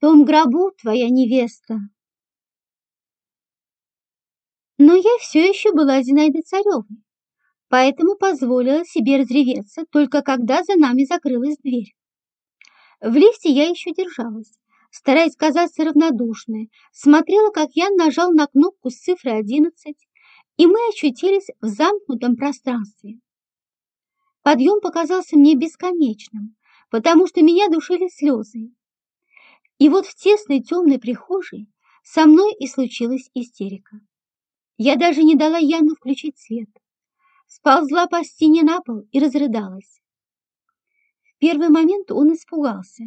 том гробу твоя невеста. Но я все еще была Зинаидой Царевой, поэтому позволила себе разреветься, только когда за нами закрылась дверь. В лифте я еще держалась, стараясь казаться равнодушной, смотрела, как Ян нажал на кнопку с цифрой 11, и мы очутились в замкнутом пространстве. Подъем показался мне бесконечным, потому что меня душили слезы. И вот в тесной темной прихожей со мной и случилась истерика. Я даже не дала Яну включить свет. Сползла по стене на пол и разрыдалась. В первый момент он испугался.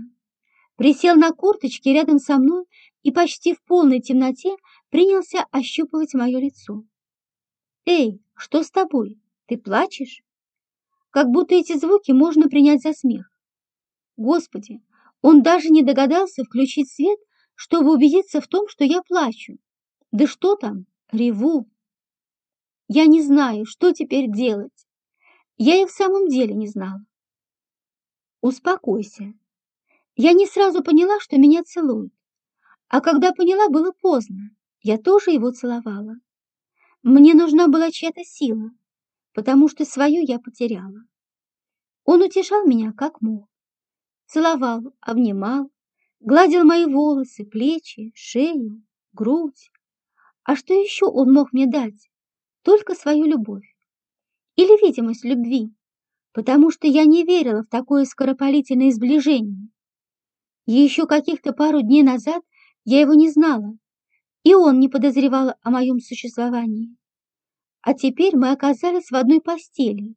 Присел на курточки рядом со мной и почти в полной темноте принялся ощупывать мое лицо. «Эй, что с тобой? Ты плачешь?» Как будто эти звуки можно принять за смех. Господи, он даже не догадался включить свет, чтобы убедиться в том, что я плачу. Да что там, реву. Я не знаю, что теперь делать. Я и в самом деле не знала. Успокойся. Я не сразу поняла, что меня целуют. А когда поняла, было поздно. Я тоже его целовала. Мне нужна была чья-то сила, потому что свою я потеряла. Он утешал меня, как мог. Целовал, обнимал, гладил мои волосы, плечи, шею, грудь. А что еще он мог мне дать? Только свою любовь. Или видимость любви, потому что я не верила в такое скоропалительное сближение. И еще каких-то пару дней назад я его не знала, и он не подозревал о моем существовании. А теперь мы оказались в одной постели,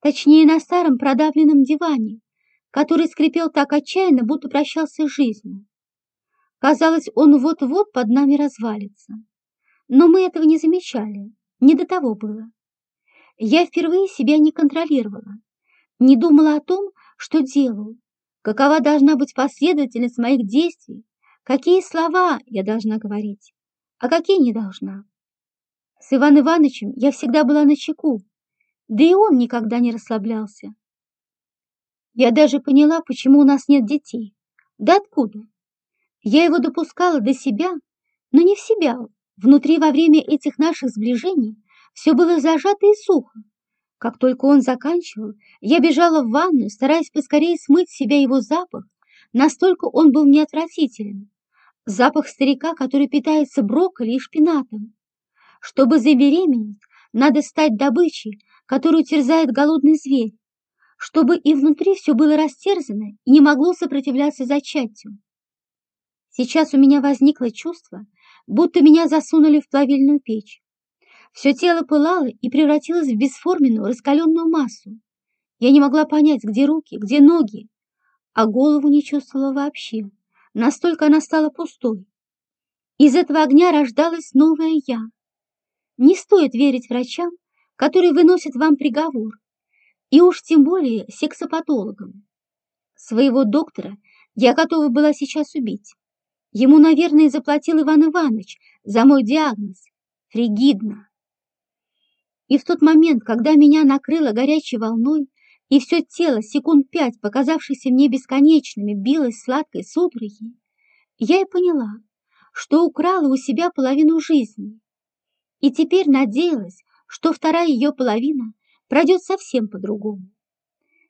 точнее на старом продавленном диване, который скрипел так отчаянно, будто прощался с жизнью. Казалось, он вот-вот под нами развалится. Но мы этого не замечали, не до того было. Я впервые себя не контролировала, не думала о том, что делаю, какова должна быть последовательность моих действий, какие слова я должна говорить, а какие не должна. С Иваном Ивановичем я всегда была на чеку, да и он никогда не расслаблялся. Я даже поняла, почему у нас нет детей. Да откуда? Я его допускала до себя, но не в себя, Внутри во время этих наших сближений все было зажато и сухо. Как только он заканчивал, я бежала в ванну, стараясь поскорее смыть с себя его запах, настолько он был мне отвратителен. Запах старика, который питается брокколи и шпинатом. Чтобы забеременеть, надо стать добычей, которую терзает голодный зверь, чтобы и внутри все было растерзано и не могло сопротивляться зачатию. Сейчас у меня возникло чувство, будто меня засунули в плавильную печь. Все тело пылало и превратилось в бесформенную раскаленную массу. Я не могла понять, где руки, где ноги, а голову не чувствовала вообще. Настолько она стала пустой. Из этого огня рождалась новая я. Не стоит верить врачам, которые выносят вам приговор, и уж тем более сексопатологам. Своего доктора я готова была сейчас убить. Ему, наверное, заплатил Иван Иванович за мой диагноз – фригидно. И в тот момент, когда меня накрыло горячей волной, и все тело, секунд пять, показавшееся мне бесконечными, билось сладкой судорогой, я и поняла, что украла у себя половину жизни. И теперь надеялась, что вторая ее половина пройдет совсем по-другому.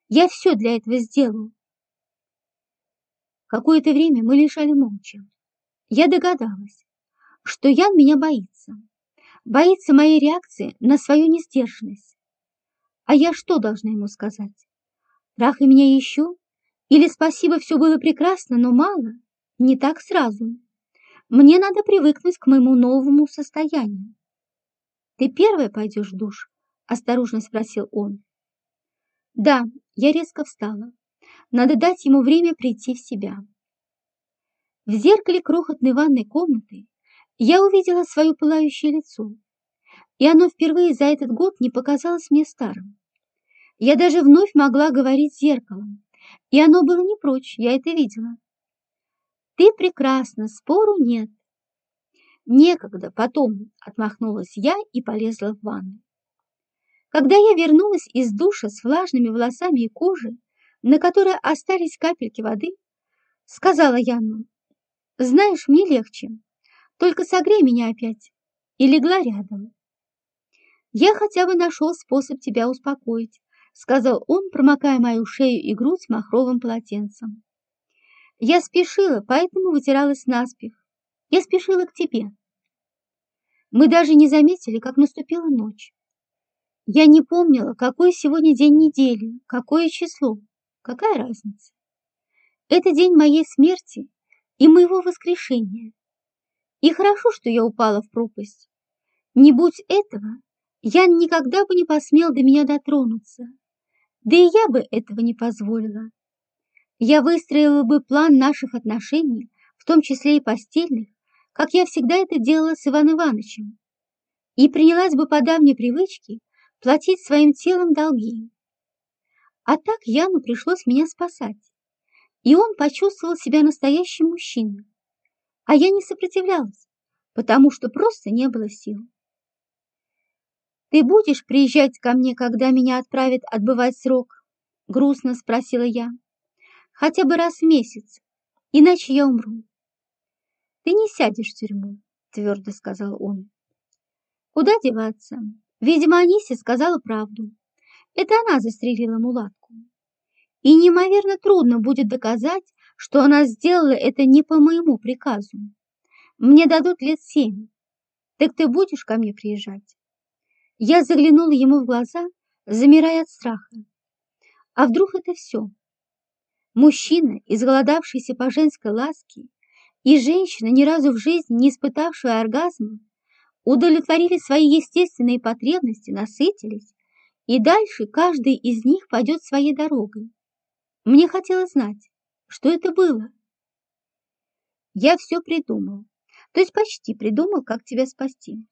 Я все для этого сделаю. Какое-то время мы лежали молча. Я догадалась, что Ян меня боится. Боится моей реакции на свою несдержанность. А я что должна ему сказать? Трахай меня еще? Или спасибо, все было прекрасно, но мало? Не так сразу. Мне надо привыкнуть к моему новому состоянию. Ты первая пойдешь в душ? Осторожно спросил он. Да, я резко встала. Надо дать ему время прийти в себя. В зеркале крохотной ванной комнаты я увидела свое пылающее лицо, и оно впервые за этот год не показалось мне старым. Я даже вновь могла говорить зеркалом, и оно было не прочь, я это видела. Ты прекрасна, спору нет. Некогда, потом, отмахнулась я и полезла в ванну. Когда я вернулась из душа с влажными волосами и кожей, на которой остались капельки воды, сказала Яну, Знаешь, мне легче. Только согрей меня опять. И легла рядом. Я хотя бы нашел способ тебя успокоить, сказал он, промокая мою шею и грудь махровым полотенцем. Я спешила, поэтому вытиралась наспех. Я спешила к тебе. Мы даже не заметили, как наступила ночь. Я не помнила, какой сегодня день недели, какое число, какая разница. Это день моей смерти и моего воскрешения. И хорошо, что я упала в пропасть. Не будь этого, я никогда бы не посмел до меня дотронуться. Да и я бы этого не позволила. Я выстроила бы план наших отношений, в том числе и постельных, как я всегда это делала с Иваном Ивановичем, и принялась бы по давней привычке платить своим телом долги. А так Яну пришлось меня спасать, и он почувствовал себя настоящим мужчиной. А я не сопротивлялась, потому что просто не было сил. «Ты будешь приезжать ко мне, когда меня отправят отбывать срок?» — грустно спросила я. «Хотя бы раз в месяц, иначе я умру». «Ты не сядешь в тюрьму», — твердо сказал он. «Куда деваться? Видимо, Анисе сказала правду. Это она застрелила мулатку. И неимоверно трудно будет доказать, что она сделала это не по моему приказу. Мне дадут лет семь. Так ты будешь ко мне приезжать?» Я заглянула ему в глаза, замирая от страха. А вдруг это все? Мужчина, изголодавшийся по женской ласке, и женщина, ни разу в жизни не испытавшая оргазма, удовлетворили свои естественные потребности, насытились, и дальше каждый из них пойдет своей дорогой. Мне хотелось знать, что это было. Я все придумал, то есть почти придумал, как тебя спасти.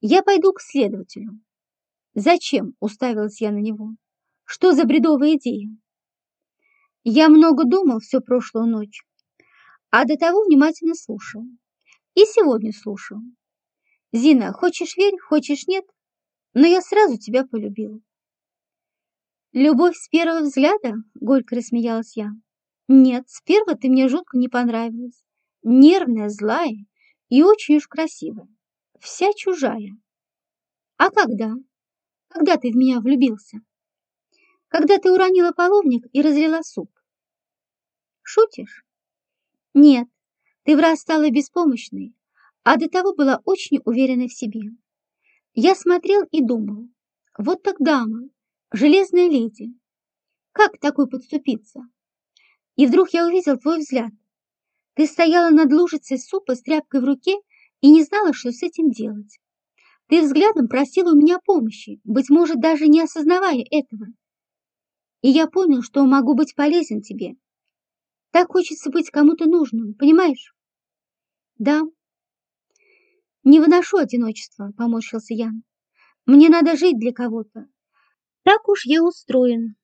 Я пойду к следователю. Зачем? Уставилась я на него. Что за бредовая идея? Я много думал всю прошлую ночь, а до того внимательно слушал. И сегодня слушал. Зина, хочешь верь, хочешь нет, но я сразу тебя полюбил. Любовь с первого взгляда? Горько рассмеялась я. Нет, с первого ты мне жутко не понравилась. Нервная, злая и очень уж красивая вся чужая. А когда? Когда ты в меня влюбился? Когда ты уронила половник и разлила суп? Шутишь? Нет, ты в раз стала беспомощной, а до того была очень уверена в себе. Я смотрел и думал, вот так дама, железная леди, как такой подступиться? И вдруг я увидел твой взгляд. Ты стояла над лужицей супа с тряпкой в руке и не знала, что с этим делать. Ты взглядом просила у меня помощи, быть может, даже не осознавая этого. И я понял, что могу быть полезен тебе. Так хочется быть кому-то нужным, понимаешь? Да. Не выношу одиночества, поморщился Ян. Мне надо жить для кого-то. Так уж я устроен.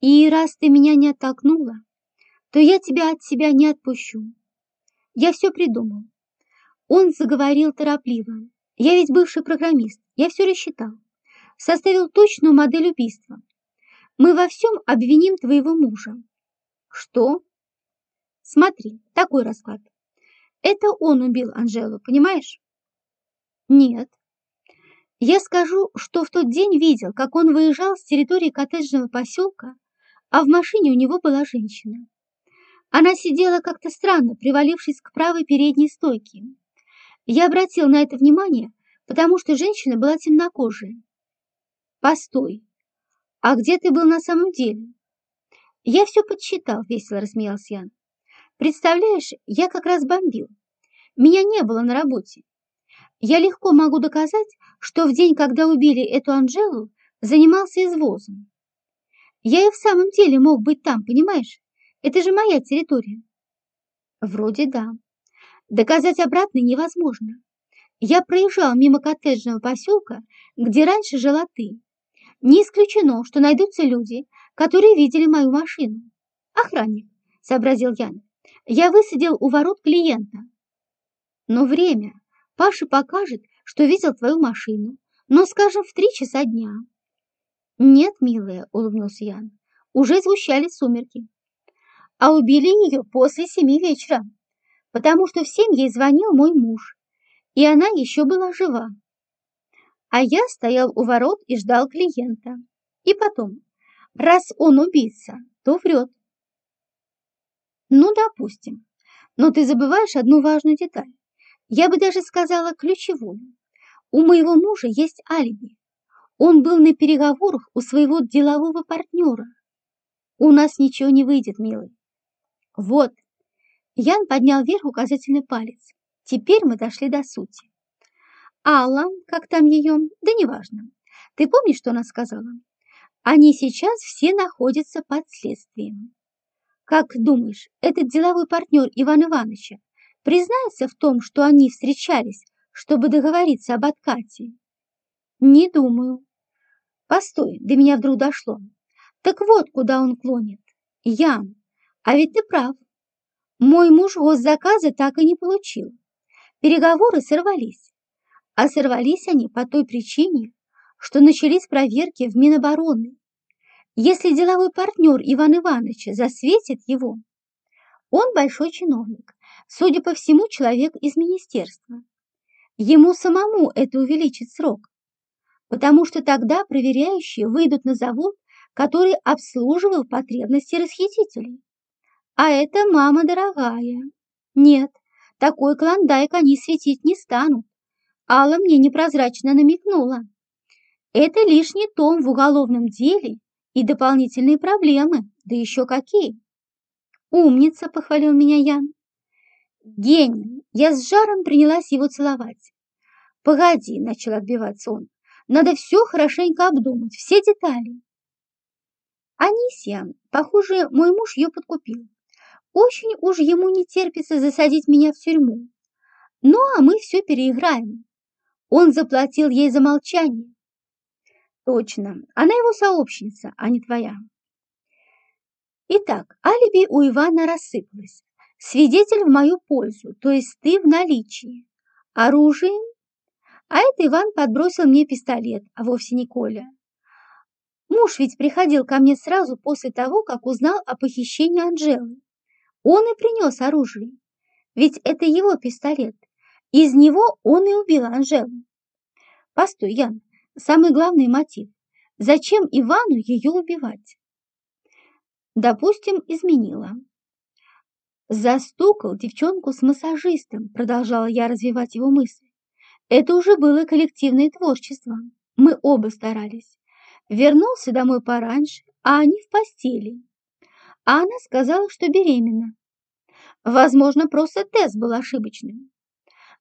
И раз ты меня не оттолкнула, то я тебя от себя не отпущу. Я все придумал. Он заговорил торопливо. Я ведь бывший программист, я все рассчитал. Составил точную модель убийства. Мы во всем обвиним твоего мужа. Что? Смотри, такой расклад. Это он убил Анжелу, понимаешь? Нет. Я скажу, что в тот день видел, как он выезжал с территории коттеджного поселка, а в машине у него была женщина. Она сидела как-то странно, привалившись к правой передней стойке. Я обратил на это внимание, потому что женщина была темнокожая. Постой, а где ты был на самом деле? Я все подсчитал, весело рассмеялся Ян. Представляешь, я как раз бомбил. Меня не было на работе. Я легко могу доказать, что в день, когда убили эту Анжелу, занимался извозом. Я и в самом деле мог быть там, понимаешь? Это же моя территория. Вроде да. Доказать обратное невозможно. Я проезжал мимо коттеджного поселка, где раньше жила ты. Не исключено, что найдутся люди, которые видели мою машину. Охранник, сообразил Ян. Я высадил у ворот клиента. Но время. Паша покажет, что видел твою машину, но, скажем, в три часа дня. Нет, милая, улыбнулся Ян. Уже звучали сумерки. А убили ее после семи вечера. потому что в семь ей звонил мой муж, и она еще была жива. А я стоял у ворот и ждал клиента. И потом, раз он убийца, то врет. Ну, допустим. Но ты забываешь одну важную деталь. Я бы даже сказала ключевую. У моего мужа есть алиби. Он был на переговорах у своего делового партнера. У нас ничего не выйдет, милый. Вот. Ян поднял вверх указательный палец. Теперь мы дошли до сути. Алла, как там ее, да неважно. Ты помнишь, что она сказала? Они сейчас все находятся под следствием. Как думаешь, этот деловой партнер Ивана Ивановича признается в том, что они встречались, чтобы договориться об откате? Не думаю. Постой, до меня вдруг дошло. Так вот, куда он клонит. Ян, а ведь ты прав. Мой муж госзаказа так и не получил. Переговоры сорвались. А сорвались они по той причине, что начались проверки в Минобороны. Если деловой партнер Иван Ивановича засветит его, он большой чиновник, судя по всему, человек из министерства. Ему самому это увеличит срок, потому что тогда проверяющие выйдут на завод, который обслуживал потребности расхитителей. А это мама дорогая. Нет, такой клондайк они светить не станут. Алла мне непрозрачно намекнула. Это лишний том в уголовном деле и дополнительные проблемы, да еще какие. Умница, похвалил меня Ян. Гений, я с жаром принялась его целовать. Погоди, начал отбиваться он, надо все хорошенько обдумать, все детали. Анисия, похоже, мой муж ее подкупил. Очень уж ему не терпится засадить меня в тюрьму. Ну, а мы все переиграем. Он заплатил ей за молчание. Точно, она его сообщница, а не твоя. Итак, алиби у Ивана рассыпалось. Свидетель в мою пользу, то есть ты в наличии. Оружие? А это Иван подбросил мне пистолет, а вовсе не Коля. Муж ведь приходил ко мне сразу после того, как узнал о похищении Анжелы. Он и принес оружие. Ведь это его пистолет. Из него он и убил Анжелу. Постой, Ян, самый главный мотив. Зачем Ивану ее убивать? Допустим, изменила. Застукал девчонку с массажистом, продолжала я развивать его мысли. Это уже было коллективное творчество. Мы оба старались. Вернулся домой пораньше, а они в постели а она сказала, что беременна. Возможно, просто тест был ошибочным.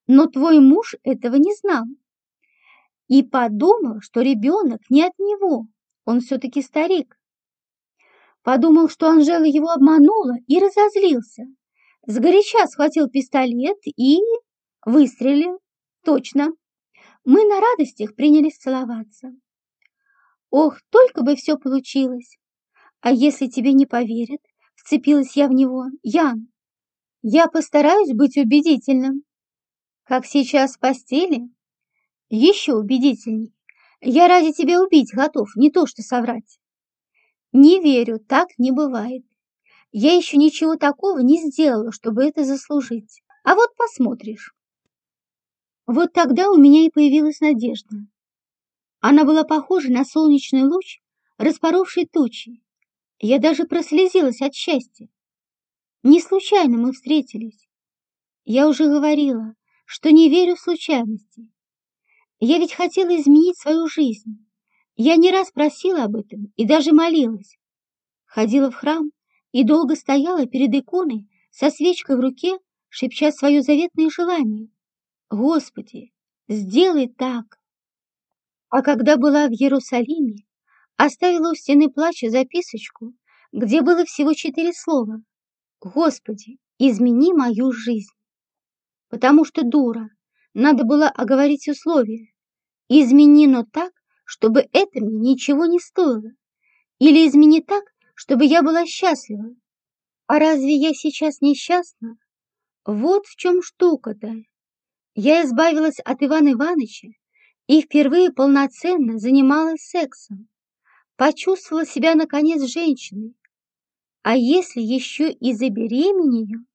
Но твой муж этого не знал. И подумал, что ребенок не от него, он все-таки старик. Подумал, что Анжела его обманула и разозлился. Сгоряча схватил пистолет и... выстрелил. Точно. Мы на радостях принялись целоваться. Ох, только бы все получилось. А если тебе не поверят, вцепилась я в него, Ян, я постараюсь быть убедительным. Как сейчас в постели? Еще убедительней. Я ради тебя убить готов, не то что соврать. Не верю, так не бывает. Я еще ничего такого не сделала, чтобы это заслужить. А вот посмотришь. Вот тогда у меня и появилась надежда. Она была похожа на солнечный луч, распоровший тучи, я даже прослезилась от счастья. Не случайно мы встретились. Я уже говорила, что не верю в случайности. Я ведь хотела изменить свою жизнь. Я не раз просила об этом и даже молилась. Ходила в храм и долго стояла перед иконой со свечкой в руке, шепча свое заветное желание. Господи, сделай так. А когда была в Иерусалиме, оставила у стены плача записочку, где было всего четыре слова. «Господи, измени мою жизнь!» Потому что дура, надо было оговорить условия. Измени, но так, чтобы это мне ничего не стоило. Или измени так, чтобы я была счастлива. А разве я сейчас несчастна? Вот в чем штука-то. Я избавилась от Ивана Ивановича и впервые полноценно занималась сексом почувствовала себя наконец женщиной. А если еще и забеременею?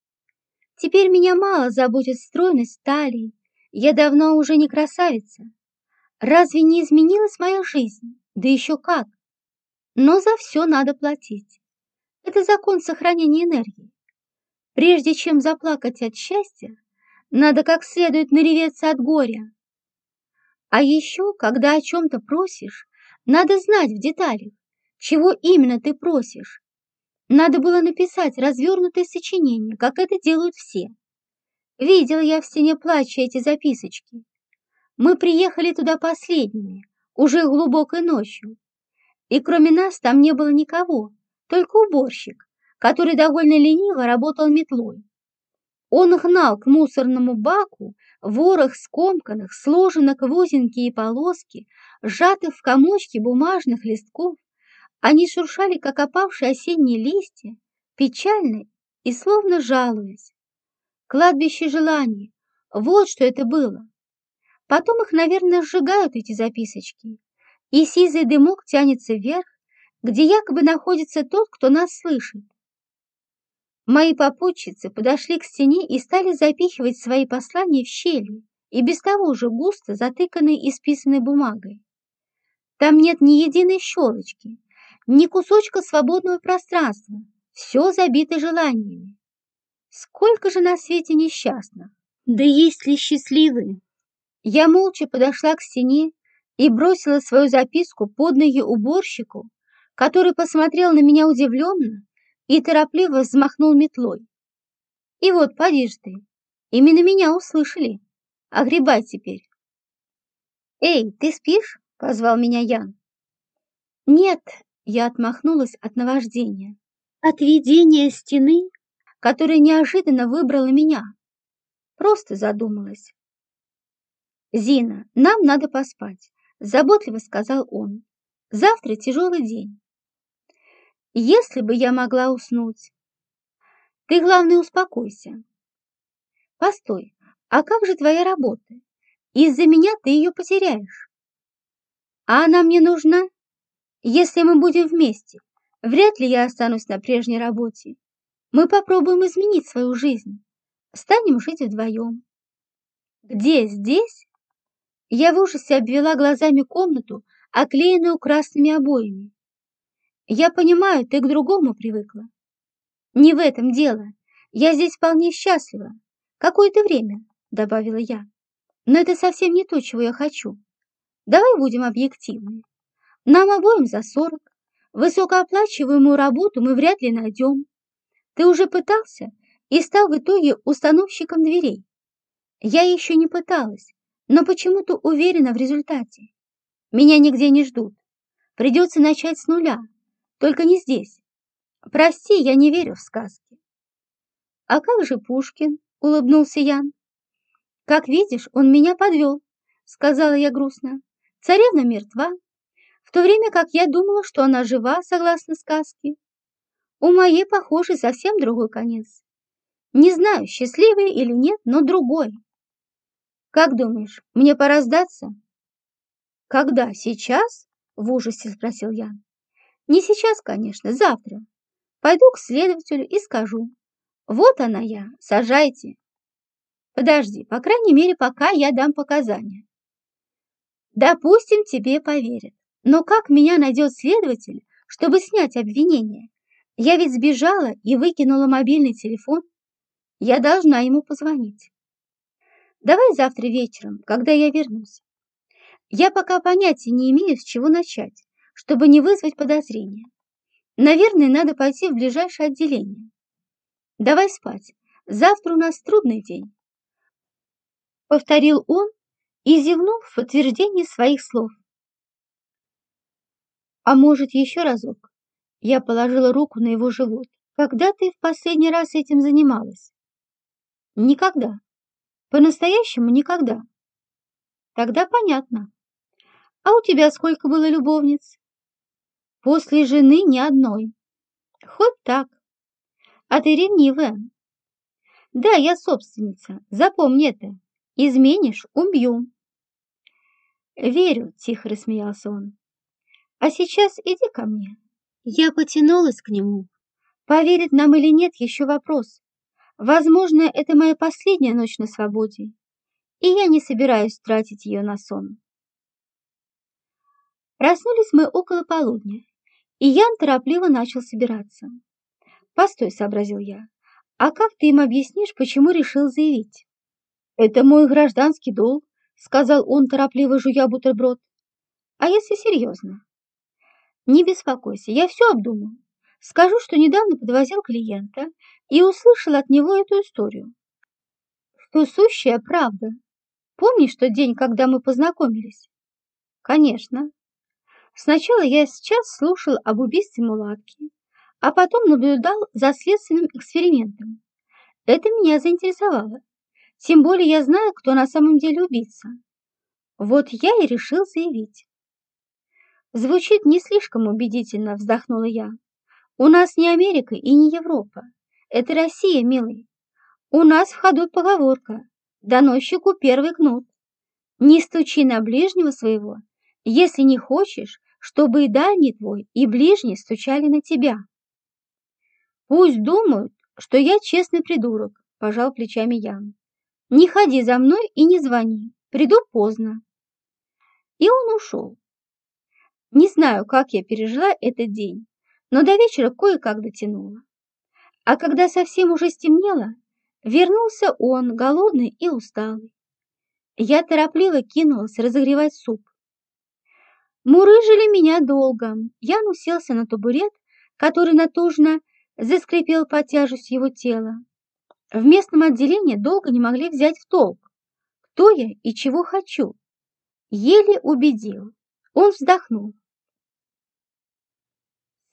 Теперь меня мало заботит стройность талии, я давно уже не красавица. Разве не изменилась моя жизнь? Да еще как! Но за все надо платить. Это закон сохранения энергии. Прежде чем заплакать от счастья, надо как следует нареветься от горя. А еще, когда о чем-то просишь, надо знать в деталях, чего именно ты просишь. Надо было написать развернутое сочинение, как это делают все. Видел я в стене плача эти записочки. Мы приехали туда последними, уже глубокой ночью. И кроме нас там не было никого, только уборщик, который довольно лениво работал метлой. Он гнал к мусорному баку ворох скомканных, сложенных в узенькие полоски, сжатых в комочки бумажных листков. Они шуршали, как опавшие осенние листья, печально и словно жалуясь. Кладбище желаний, вот что это было. Потом их, наверное, сжигают, эти записочки, и сизый дымок тянется вверх, где якобы находится тот, кто нас слышит. Мои попутчицы подошли к стене и стали запихивать свои послания в щели, и без того уже густо затыканной и списанной бумагой. Там нет ни единой щелочки, ни кусочка свободного пространства, все забито желаниями. Сколько же на свете несчастных! Да есть ли счастливые? Я молча подошла к стене и бросила свою записку под ноги уборщику, который посмотрел на меня удивленно и торопливо взмахнул метлой. И вот, поди ты, именно меня услышали. Огребай теперь. «Эй, ты спишь?» — позвал меня Ян. «Нет», — я отмахнулась от наваждения, от видения стены, которая неожиданно выбрала меня. Просто задумалась. «Зина, нам надо поспать», — заботливо сказал он. «Завтра тяжелый день. Если бы я могла уснуть. Ты, главное, успокойся. Постой, а как же твоя работа? Из-за меня ты ее потеряешь. А она мне нужна? Если мы будем вместе, вряд ли я останусь на прежней работе. Мы попробуем изменить свою жизнь. Станем жить вдвоем. Где здесь? Я в ужасе обвела глазами комнату, оклеенную красными обоями. Я понимаю, ты к другому привыкла. Не в этом дело. Я здесь вполне счастлива. Какое-то время, добавила я. Но это совсем не то, чего я хочу. Давай будем объективны. Нам обоим за сорок. Высокооплачиваемую работу мы вряд ли найдем. Ты уже пытался и стал в итоге установщиком дверей. Я еще не пыталась, но почему-то уверена в результате. Меня нигде не ждут. Придется начать с нуля, только не здесь. Прости, я не верю в сказки. А как же Пушкин? Улыбнулся Ян. Как видишь, он меня подвел, сказала я грустно. Царевна мертва, в то время как я думала, что она жива, согласно сказке. У моей, похоже, совсем другой конец. Не знаю, счастливый или нет, но другой. Как думаешь, мне пора сдаться? Когда? Сейчас? В ужасе спросил Ян. Не сейчас, конечно, завтра. Пойду к следователю и скажу. Вот она я, сажайте. Подожди, по крайней мере, пока я дам показания. Допустим, тебе поверят. Но как меня найдет следователь, чтобы снять обвинение? Я ведь сбежала и выкинула мобильный телефон. Я должна ему позвонить. Давай завтра вечером, когда я вернусь. Я пока понятия не имею, с чего начать чтобы не вызвать подозрения. Наверное, надо пойти в ближайшее отделение. Давай спать. Завтра у нас трудный день. Повторил он и зевнул в подтверждение своих слов. А может, еще разок? Я положила руку на его живот. Когда ты в последний раз этим занималась? Никогда. По-настоящему никогда. Тогда понятно. А у тебя сколько было любовниц? После жены ни одной. Хоть так. А ты ревнивая. Да, я собственница, запомни это. Изменишь – убью. Верю, тихо рассмеялся он. А сейчас иди ко мне. Я потянулась к нему. Поверит нам или нет, еще вопрос. Возможно, это моя последняя ночь на свободе, и я не собираюсь тратить ее на сон. Проснулись мы около полудня, и Ян торопливо начал собираться. «Постой», — сообразил я, — «а как ты им объяснишь, почему решил заявить?» «Это мой гражданский долг», — сказал он, торопливо жуя бутерброд. «А если серьезно?» «Не беспокойся, я все обдумал. Скажу, что недавно подвозил клиента и услышал от него эту историю. Что сущая правда. Помнишь тот день, когда мы познакомились? Конечно. Сначала я сейчас слушал об убийстве мулатки, а потом наблюдал за следственным экспериментом. Это меня заинтересовало. Тем более я знаю, кто на самом деле убийца. Вот я и решил заявить. Звучит не слишком убедительно, вздохнула я. У нас не Америка и не Европа. Это Россия, милый. У нас в ходу поговорка «Доносчику первый кнут». Не стучи на ближнего своего, если не хочешь, чтобы и дальний твой, и ближний стучали на тебя. Пусть думают, что я честный придурок, пожал плечами Ян. Не ходи за мной и не звони, приду поздно. И он ушел. Не знаю, как я пережила этот день, но до вечера кое-как дотянула. А когда совсем уже стемнело, вернулся он, голодный и усталый. Я торопливо кинулась разогревать суп. Мурыжили меня долго. Ян уселся на табурет, который натужно заскрипел под тяжестью его тела. В местном отделении долго не могли взять в толк, кто я и чего хочу. Еле убедил. Он вздохнул.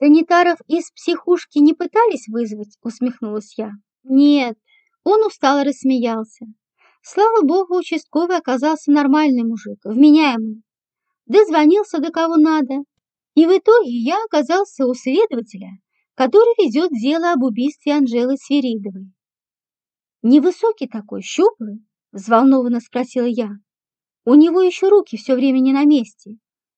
«Санитаров из психушки не пытались вызвать?» — усмехнулась я. «Нет». Он устало рассмеялся. Слава богу, участковый оказался нормальный мужик, вменяемый. Дозвонился до кого надо. И в итоге я оказался у следователя, который ведет дело об убийстве Анжелы Свиридовой. «Невысокий такой, щуплый?» — взволнованно спросила я. «У него еще руки все время не на месте.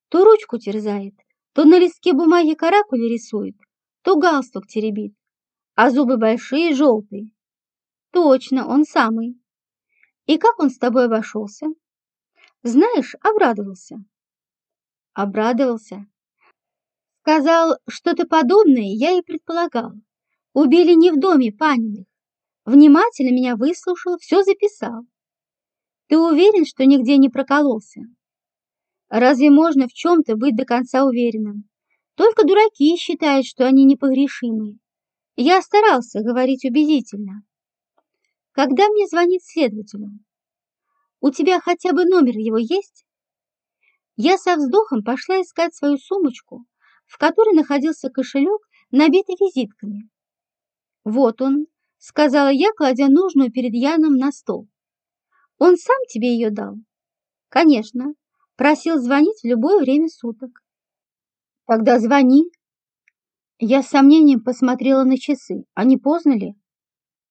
То ручку терзает, то на листке бумаги каракули рисует, то галстук теребит, а зубы большие и желтые. Точно, он самый. И как он с тобой обошелся? Знаешь, обрадовался. Обрадовался. Сказал, что-то подобное я и предполагал. Убили не в доме Паниных. Внимательно меня выслушал, все записал. Ты уверен, что нигде не прокололся? Разве можно в чем-то быть до конца уверенным? Только дураки считают, что они непогрешимы. Я старался говорить убедительно. Когда мне звонит следователю? У тебя хотя бы номер его есть? Я со вздохом пошла искать свою сумочку, в которой находился кошелек, набитый визитками. «Вот он», — сказала я, кладя нужную перед Яном на стол. «Он сам тебе ее дал?» «Конечно. Просил звонить в любое время суток. Тогда звони. Я с сомнением посмотрела на часы. Не поздно ли?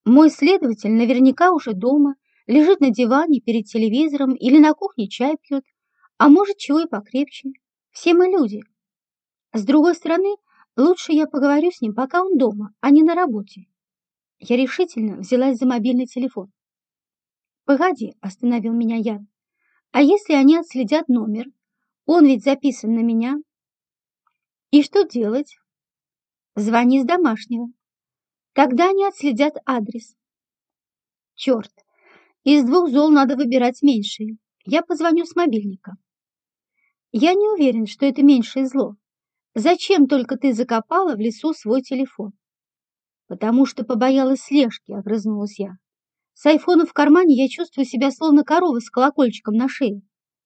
Мой следователь наверняка уже дома, лежит на диване перед телевизором или на кухне чай пьет, а может, чего и покрепче. Все мы люди. С другой стороны, лучше я поговорю с ним, пока он дома, а не на работе. Я решительно взялась за мобильный телефон. «Погоди», — остановил меня Ян. А если они отследят номер? Он ведь записан на меня. И что делать? Звони с домашнего. Тогда они отследят адрес. Черт, из двух зол надо выбирать меньшее. Я позвоню с мобильника. Я не уверен, что это меньшее зло. Зачем только ты закопала в лесу свой телефон? Потому что побоялась слежки, огрызнулась я. С айфоном в кармане я чувствую себя словно корова с колокольчиком на шее.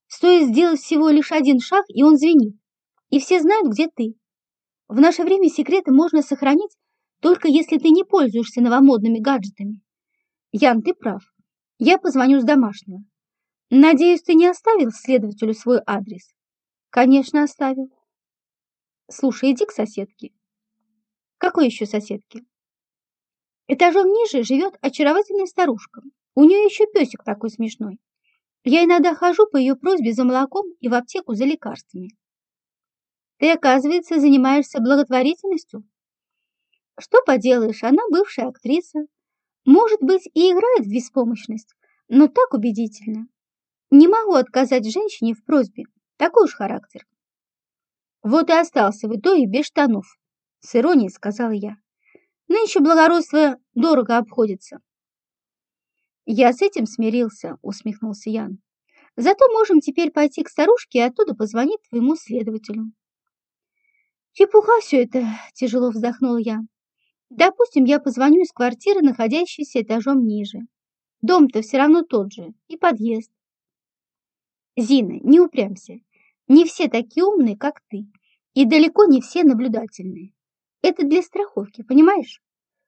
Стоит сделать всего лишь один шаг, и он звенит. И все знают, где ты. В наше время секреты можно сохранить, только если ты не пользуешься новомодными гаджетами. Ян, ты прав. Я позвоню с домашнего. Надеюсь, ты не оставил следователю свой адрес? Конечно, оставил. Слушай, иди к соседке. Какой еще соседке? Этажом ниже живет очаровательная старушка. У нее еще песик такой смешной. Я иногда хожу по ее просьбе за молоком и в аптеку за лекарствами. Ты, оказывается, занимаешься благотворительностью? Что поделаешь, она бывшая актриса. Может быть, и играет в беспомощность, но так убедительно. Не могу отказать женщине в просьбе. Такой уж характер. Вот и остался в итоге без штанов, с иронией сказала я. Нынче благородство дорого обходится. Я с этим смирился, усмехнулся Ян. Зато можем теперь пойти к старушке и оттуда позвонить твоему следователю. Чепуха все это, тяжело вздохнул я. Допустим, я позвоню из квартиры, находящейся этажом ниже. Дом-то все равно тот же, и подъезд. Зина, не упрямся. Не все такие умные, как ты, и далеко не все наблюдательные. Это для страховки, понимаешь?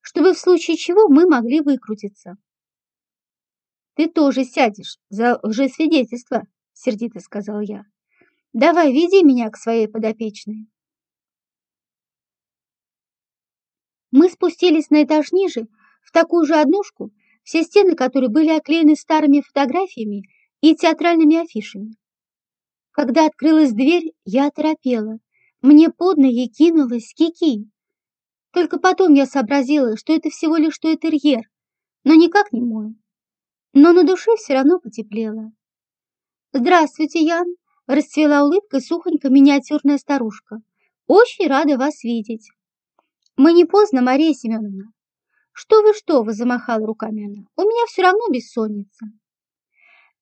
Чтобы в случае чего мы могли выкрутиться. Ты тоже сядешь за лжесвидетельство, сердито сказал я. Давай, веди меня к своей подопечной. Мы спустились на этаж ниже, в такую же однушку, все стены которой были оклеены старыми фотографиями и театральными афишами. Когда открылась дверь, я оторопела. Мне под ноги кинулась Кики. Только потом я сообразила, что это всего лишь что интерьер, но никак не мой. Но на душе все равно потеплело. «Здравствуйте, Ян!» – расцвела улыбкой сухонько миниатюрная старушка. «Очень рада вас видеть!» «Мы не поздно, Мария Семеновна?» «Что вы, что вы!» – замахала руками она. «У меня все равно бессонница!»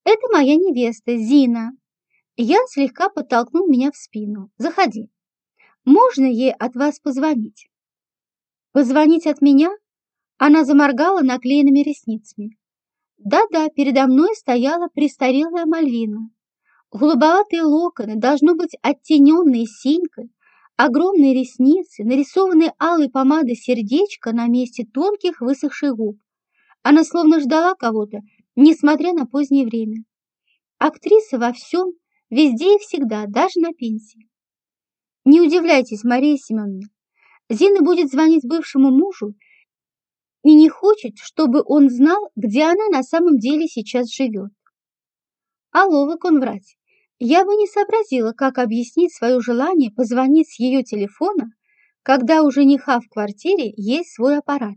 «Это моя невеста, Зина!» Ян слегка подтолкнул меня в спину. «Заходи. Можно ей от вас позвонить?» «Позвонить от меня?» Она заморгала наклеенными ресницами. Да-да, передо мной стояла престарелая Мальвина. Голубоватые локоны, должно быть оттененные синькой, огромные ресницы, нарисованные алой помадой сердечко на месте тонких высохших губ. Она словно ждала кого-то, несмотря на позднее время. Актриса во всем, везде и всегда, даже на пенсии. Не удивляйтесь, Мария Семеновна, Зина будет звонить бывшему мужу и не хочет, чтобы он знал, где она на самом деле сейчас живет. А ловок он врать. Я бы не сообразила, как объяснить свое желание позвонить с ее телефона, когда у жениха в квартире есть свой аппарат.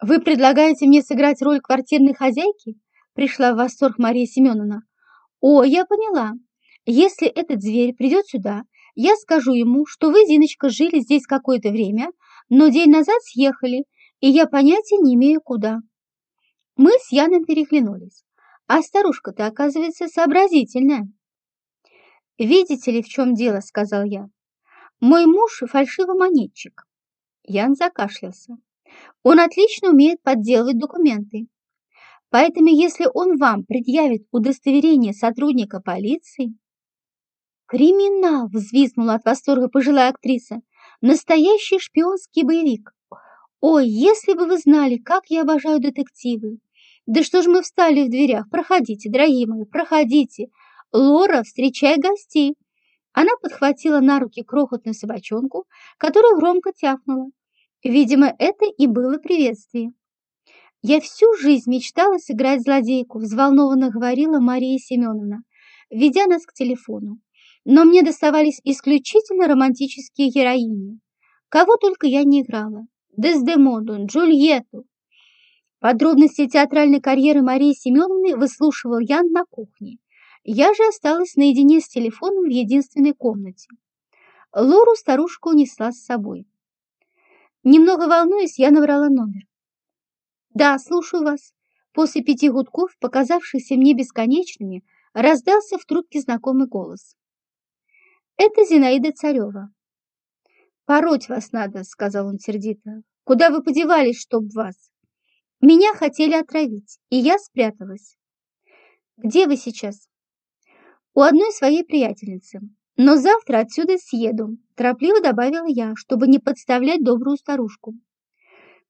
«Вы предлагаете мне сыграть роль квартирной хозяйки?» Пришла в восторг Мария Семеновна. «О, я поняла. Если этот зверь придет сюда я скажу ему, что вы, Зиночка, жили здесь какое-то время, но день назад съехали, и я понятия не имею куда. Мы с Яном переглянулись. А старушка-то, оказывается, сообразительная. «Видите ли, в чем дело?» — сказал я. «Мой муж — фальшивомонетчик». Ян закашлялся. «Он отлично умеет подделывать документы. Поэтому, если он вам предъявит удостоверение сотрудника полиции, «Криминал!» – взвизгнула от восторга пожилая актриса. «Настоящий шпионский боевик! Ой, если бы вы знали, как я обожаю детективы! Да что ж мы встали в дверях? Проходите, дорогие мои, проходите! Лора, встречай гостей!» Она подхватила на руки крохотную собачонку, которая громко тяпнула. Видимо, это и было приветствие. «Я всю жизнь мечтала сыграть злодейку», – взволнованно говорила Мария Семеновна, ведя нас к телефону но мне доставались исключительно романтические героини. Кого только я не играла. Дездемону, Джульетту. Подробности театральной карьеры Марии Семеновны выслушивал Ян на кухне. Я же осталась наедине с телефоном в единственной комнате. Лору старушку унесла с собой. Немного волнуясь, я набрала номер. «Да, слушаю вас». После пяти гудков, показавшихся мне бесконечными, раздался в трубке знакомый голос. Это Зинаида Царева. «Пороть вас надо», — сказал он сердито. «Куда вы подевались, чтоб вас?» «Меня хотели отравить, и я спряталась». «Где вы сейчас?» «У одной своей приятельницы. Но завтра отсюда съеду», — торопливо добавила я, чтобы не подставлять добрую старушку.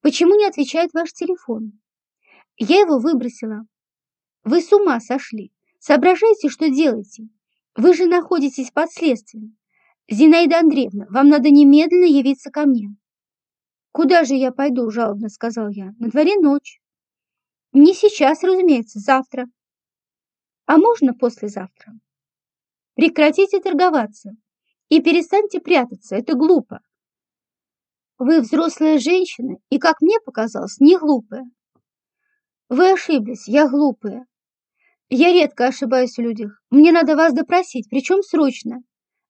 «Почему не отвечает ваш телефон?» «Я его выбросила». «Вы с ума сошли. Соображайте, что делаете. Вы же находитесь под следствием. Зинаида Андреевна, вам надо немедленно явиться ко мне. Куда же я пойду, жалобно сказал я. На дворе ночь. Не сейчас, разумеется, завтра. А можно послезавтра? Прекратите торговаться и перестаньте прятаться, это глупо. Вы взрослая женщина и, как мне показалось, не глупая. Вы ошиблись, я глупая. Я редко ошибаюсь в людях. Мне надо вас допросить, причем срочно.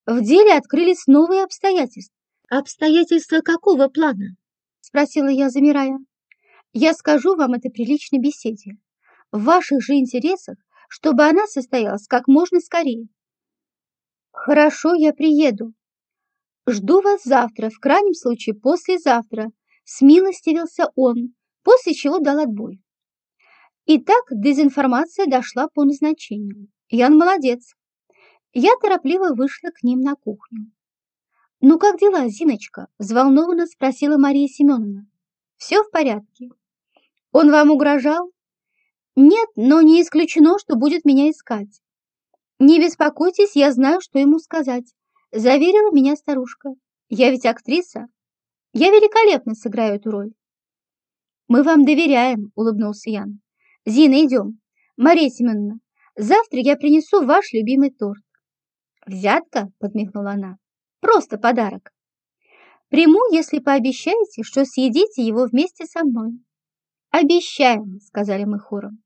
В деле открылись новые обстоятельства. Обстоятельства какого плана? Спросила я, замирая. Я скажу вам это при личной беседе. В ваших же интересах, чтобы она состоялась как можно скорее. Хорошо, я приеду. Жду вас завтра, в крайнем случае послезавтра. Смилостивился он, после чего дал отбой. Итак, дезинформация дошла по назначению. Ян молодец. Я торопливо вышла к ним на кухню. «Ну как дела, Зиночка?» – взволнованно спросила Мария Семеновна. «Все в порядке. Он вам угрожал?» «Нет, но не исключено, что будет меня искать. Не беспокойтесь, я знаю, что ему сказать», – заверила меня старушка. «Я ведь актриса. Я великолепно сыграю эту роль». «Мы вам доверяем», – улыбнулся Ян. «Зина, идем. Мария Семеновна, завтра я принесу ваш любимый торт». «Взятка?» – подмигнула она. «Просто подарок. Приму, если пообещаете, что съедите его вместе со мной». «Обещаем», – сказали мы хором.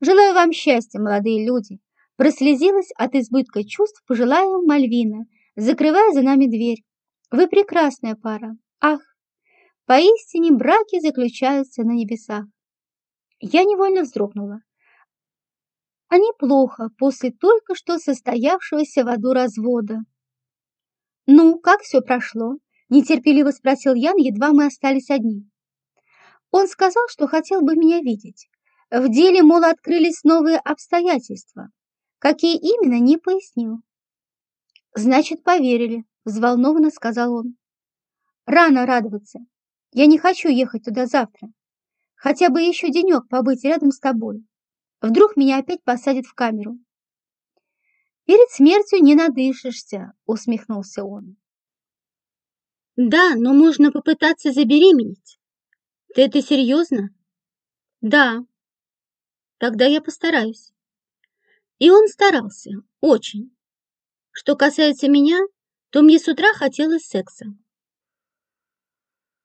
«Желаю вам счастья, молодые люди», – прослезилась от избытка чувств пожелаем Мальвина, закрывая за нами дверь. «Вы прекрасная пара. Ах, поистине браки заключаются на небесах». Я невольно вздрогнула. А неплохо после только что состоявшегося в аду развода. «Ну, как все прошло?» – нетерпеливо спросил Ян, едва мы остались одни. Он сказал, что хотел бы меня видеть. В деле, мол, открылись новые обстоятельства. Какие именно, не пояснил. «Значит, поверили», – взволнованно сказал он. «Рано радоваться. Я не хочу ехать туда завтра. Хотя бы еще денек побыть рядом с тобой. Вдруг меня опять посадят в камеру». «Перед смертью не надышишься», – усмехнулся он. «Да, но можно попытаться забеременеть. Ты это серьезно? Да. Тогда я постараюсь. И он старался, очень. Что касается меня, то мне с утра хотелось секса.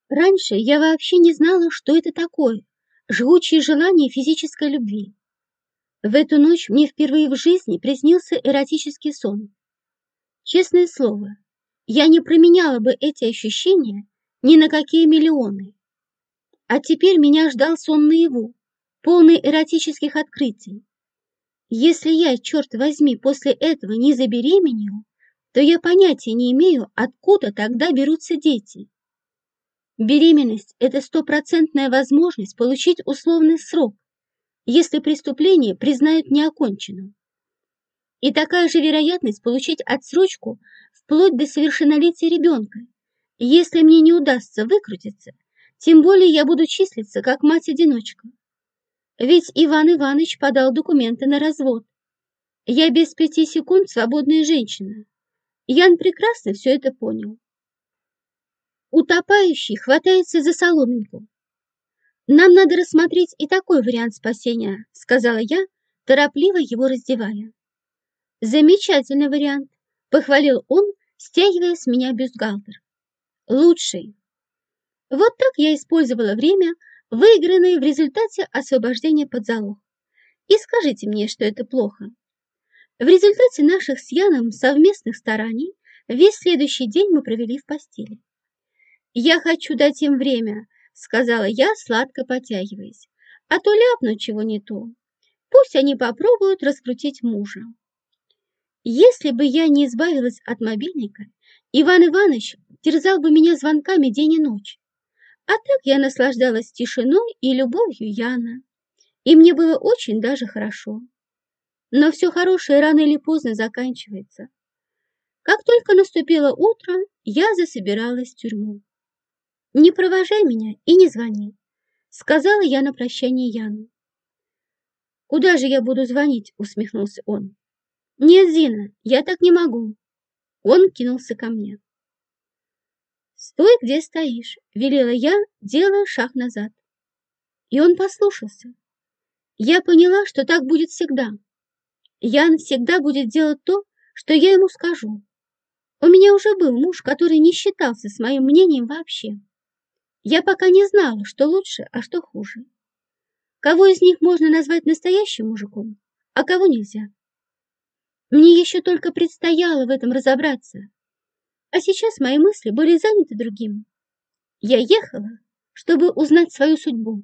Раньше я вообще не знала, что это такое жгучее желание физической любви. В эту ночь мне впервые в жизни приснился эротический сон. Честное слово, я не променяла бы эти ощущения ни на какие миллионы. А теперь меня ждал сон наяву, полный эротических открытий. Если я, черт возьми, после этого не забеременею, то я понятия не имею, откуда тогда берутся дети. Беременность – это стопроцентная возможность получить условный срок, если преступление признают неоконченным. И такая же вероятность получить отсрочку вплоть до совершеннолетия ребенка, если мне не удастся выкрутиться – тем более я буду числиться как мать-одиночка. Ведь Иван Иванович подал документы на развод. Я без пяти секунд свободная женщина. Ян прекрасно все это понял. Утопающий хватается за соломинку. Нам надо рассмотреть и такой вариант спасения, сказала я, торопливо его раздевая. Замечательный вариант, похвалил он, стягивая с меня бюстгальтер. Лучший. Вот так я использовала время, выигранное в результате освобождения под залог. И скажите мне, что это плохо. В результате наших с Яном совместных стараний весь следующий день мы провели в постели. «Я хочу дать им время», — сказала я, сладко потягиваясь. «А то ляпну чего не то. Пусть они попробуют раскрутить мужа». Если бы я не избавилась от мобильника, Иван Иванович терзал бы меня звонками день и ночь. А так я наслаждалась тишиной и любовью Яна. И мне было очень даже хорошо. Но все хорошее рано или поздно заканчивается. Как только наступило утро, я засобиралась в тюрьму. «Не провожай меня и не звони», — сказала я на прощание Яну. «Куда же я буду звонить?» — усмехнулся он. «Нет, Зина, я так не могу». Он кинулся ко мне. «Стой, где стоишь!» — велела я, делая шаг назад. И он послушался. Я поняла, что так будет всегда. Ян всегда будет делать то, что я ему скажу. У меня уже был муж, который не считался с моим мнением вообще. Я пока не знала, что лучше, а что хуже. Кого из них можно назвать настоящим мужиком, а кого нельзя. Мне еще только предстояло в этом разобраться. А сейчас мои мысли были заняты другим. Я ехала, чтобы узнать свою судьбу.